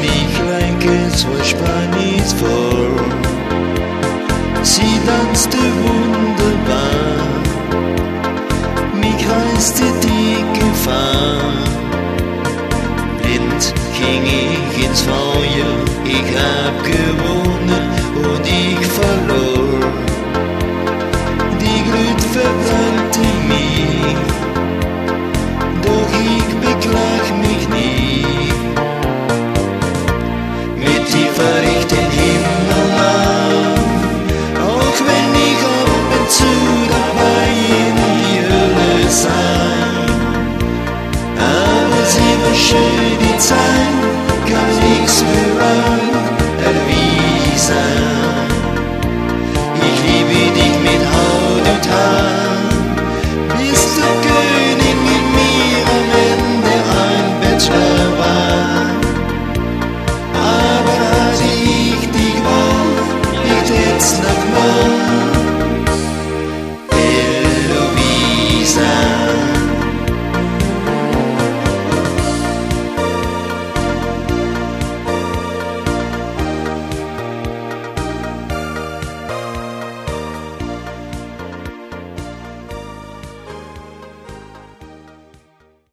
mich like it's wash Spanish for. Sie tanzte wunderbar, mich reiste die Gefahr. Blind ging ich ins Feuer, ich hab gewohnt. time.